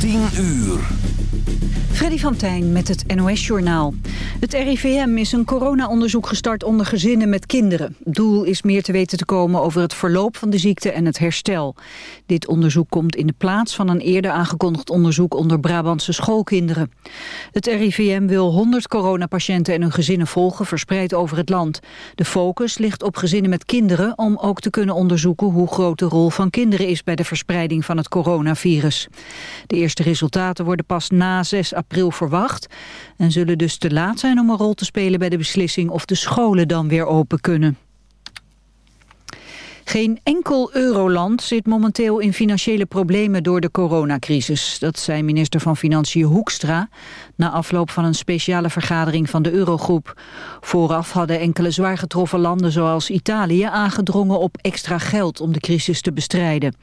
10 uur. Freddy van Tijn met het NOS-journaal. Het RIVM is een corona-onderzoek gestart onder gezinnen met kinderen. Doel is meer te weten te komen over het verloop van de ziekte en het herstel. Dit onderzoek komt in de plaats van een eerder aangekondigd onderzoek onder Brabantse schoolkinderen. Het RIVM wil 100 coronapatiënten en hun gezinnen volgen verspreid over het land. De focus ligt op gezinnen met kinderen om ook te kunnen onderzoeken hoe groot de rol van kinderen is bij de verspreiding van het coronavirus. De eerste resultaten worden pas na 6 april verwacht en zullen dus te laat zijn om een rol te spelen bij de beslissing of de scholen dan weer open kunnen. Geen enkel euroland zit momenteel in financiële problemen door de coronacrisis. Dat zei minister van Financiën Hoekstra na afloop van een speciale vergadering van de Eurogroep. Vooraf hadden enkele zwaar getroffen landen zoals Italië aangedrongen op extra geld om de crisis te bestrijden.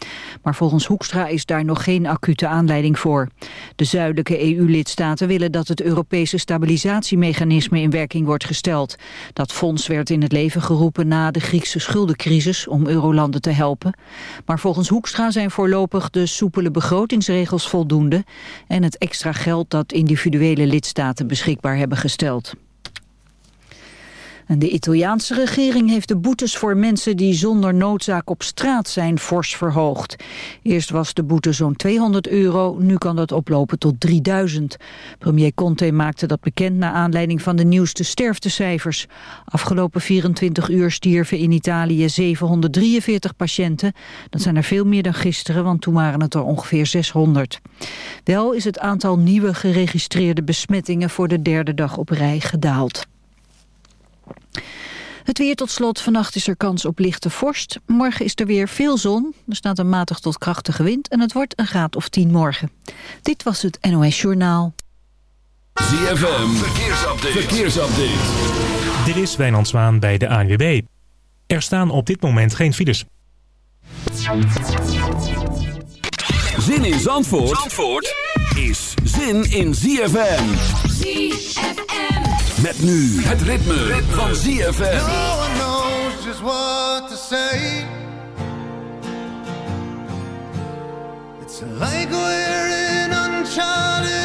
Maar volgens Hoekstra is daar nog geen acute aanleiding voor. De zuidelijke EU-lidstaten willen dat het Europese stabilisatiemechanisme in werking wordt gesteld. Dat fonds werd in het leven geroepen na de Griekse schuldencrisis om eurolanden te helpen. Maar volgens Hoekstra zijn voorlopig de soepele begrotingsregels voldoende en het extra geld dat individuele lidstaten beschikbaar hebben gesteld. En de Italiaanse regering heeft de boetes voor mensen die zonder noodzaak op straat zijn fors verhoogd. Eerst was de boete zo'n 200 euro, nu kan dat oplopen tot 3000. Premier Conte maakte dat bekend naar aanleiding van de nieuwste sterftecijfers. Afgelopen 24 uur stierven in Italië 743 patiënten. Dat zijn er veel meer dan gisteren, want toen waren het er ongeveer 600. Wel is het aantal nieuwe geregistreerde besmettingen voor de derde dag op rij gedaald. Het weer tot slot. Vannacht is er kans op lichte vorst. Morgen is er weer veel zon. Er staat een matig tot krachtige wind en het wordt een graad of 10 morgen. Dit was het NOS Journaal. ZFM, verkeersupdate. verkeersupdate. Dit is Wijnand Zwaan bij de ANWB. Er staan op dit moment geen files. Zin in Zandvoort, Zandvoort is zin in ZFM. ZFM. Met nu het ritme, van ZFM. No one knows just what to say. It's like we're in uncharted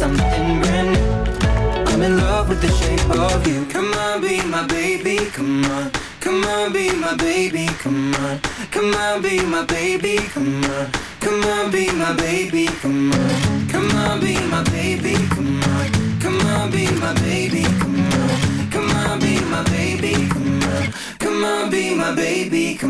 Something brand new. I'm in love with the shape of you. Come on, be my baby, come on. Come on, be my baby, come on. Come on, be my baby, come on. Come on, be my baby, come on. Come on, be my baby, come on. Come on, be my baby, come on. Come on, be my baby, come on. Come on, be my baby, come on.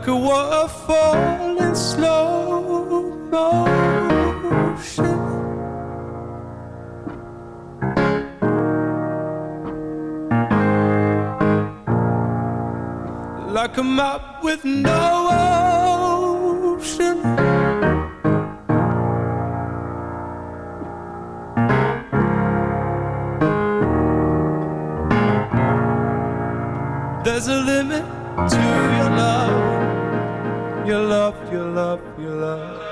Like a waterfall in slow motion. Like a map love, your love, love, love.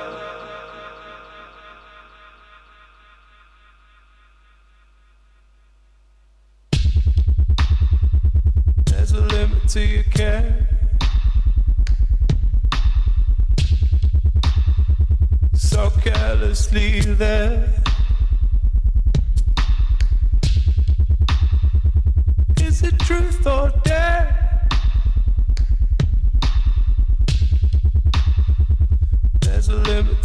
There's a limit to your care. So carelessly there. Is it truth or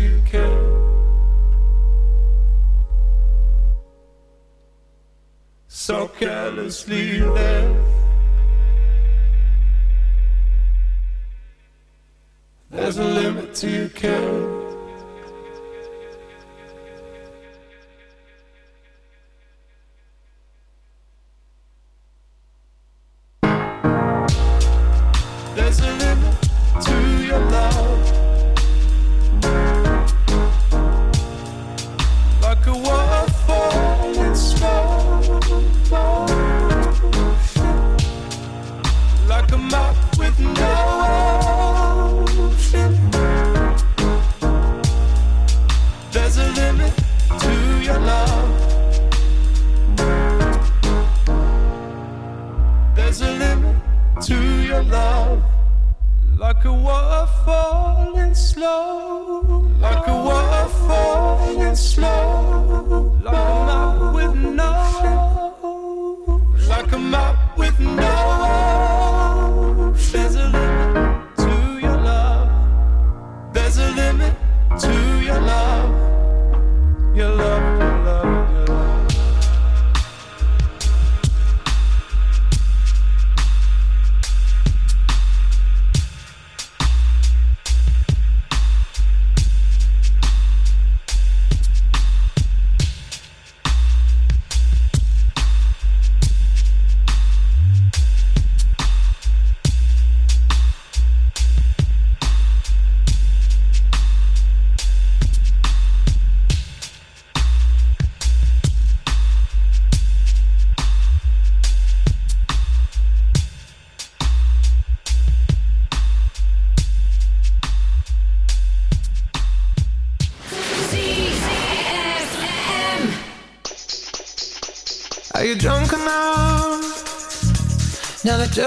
You care. So carelessly there. There's a limit to your care.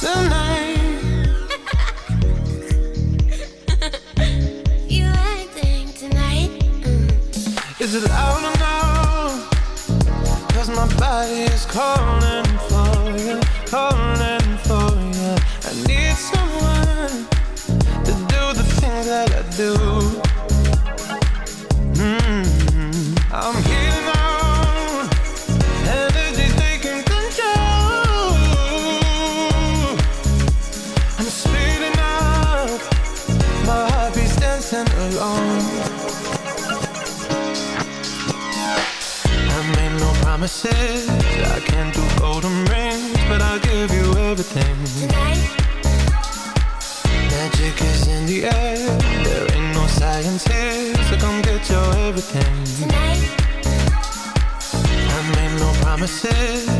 Tonight? Mm. Is it loud or no? Cause my body is calling everything. Magic is in the air. There ain't no science here, so come get your everything. I made no promises.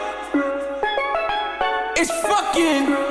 It's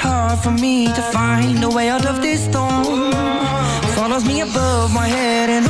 hard for me to find a way out of this storm. Follows me above my head and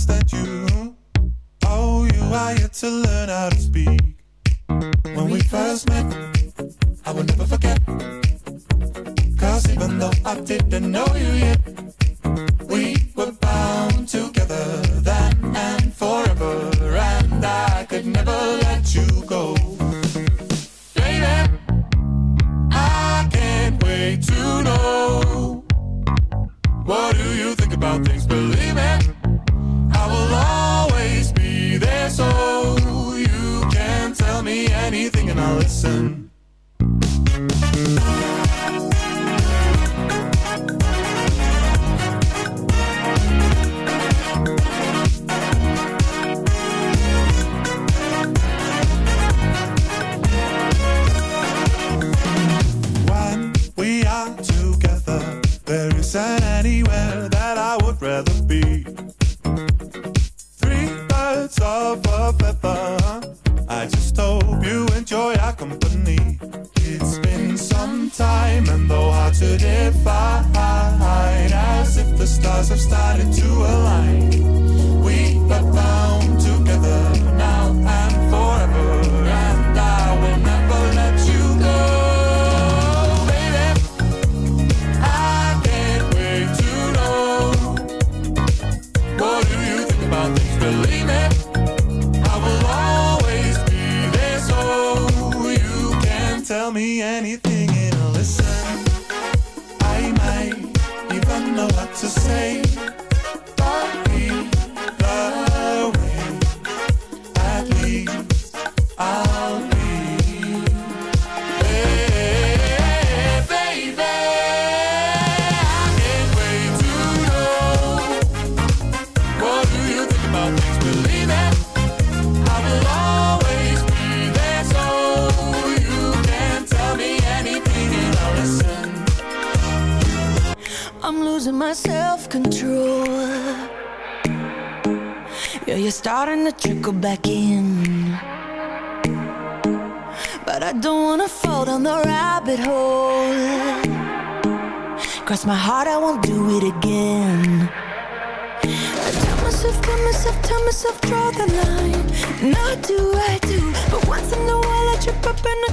promise that you Oh, you are yet to learn how to speak. When we first met I will never forget. Cause even though I didn't know you yet We starting to trickle back in. But I don't wanna fall down the rabbit hole. Cross my heart, I won't do it again. I tell myself, tell myself, tell myself, draw the line. And I do, I do. But once in a while, I trip up and I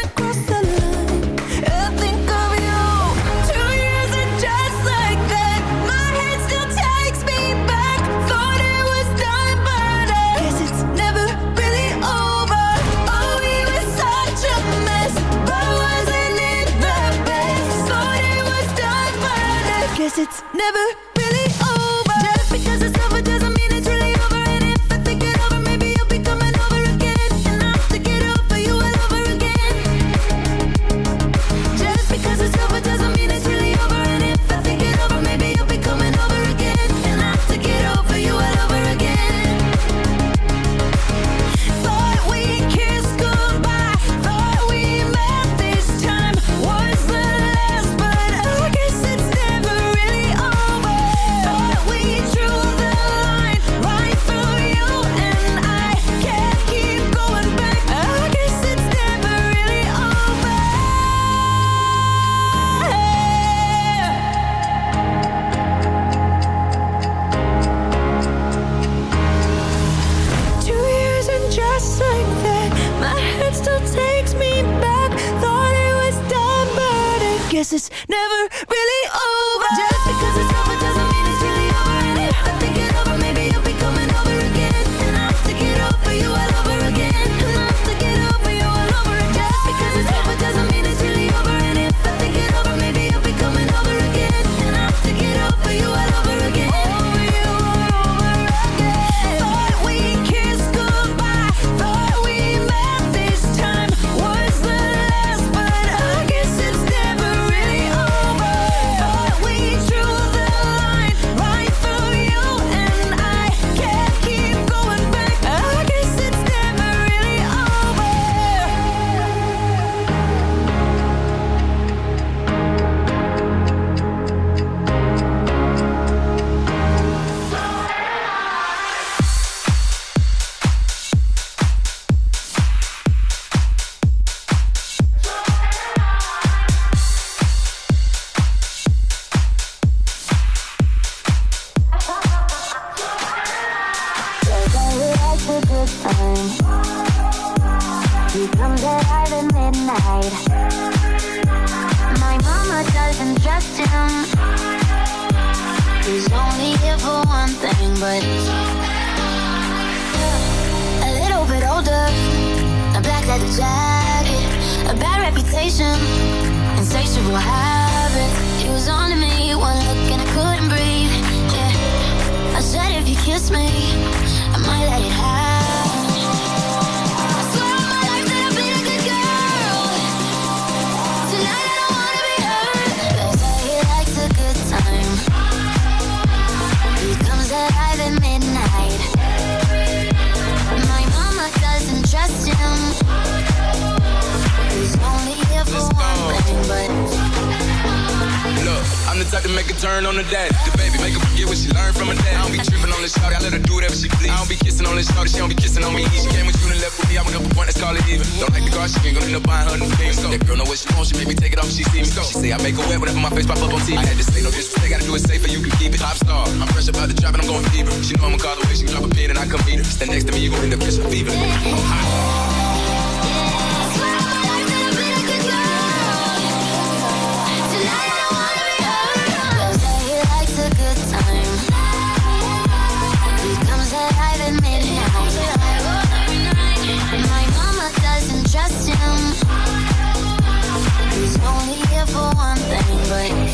but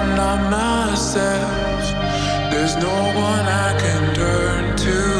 I'm not myself. There's no one I can turn to.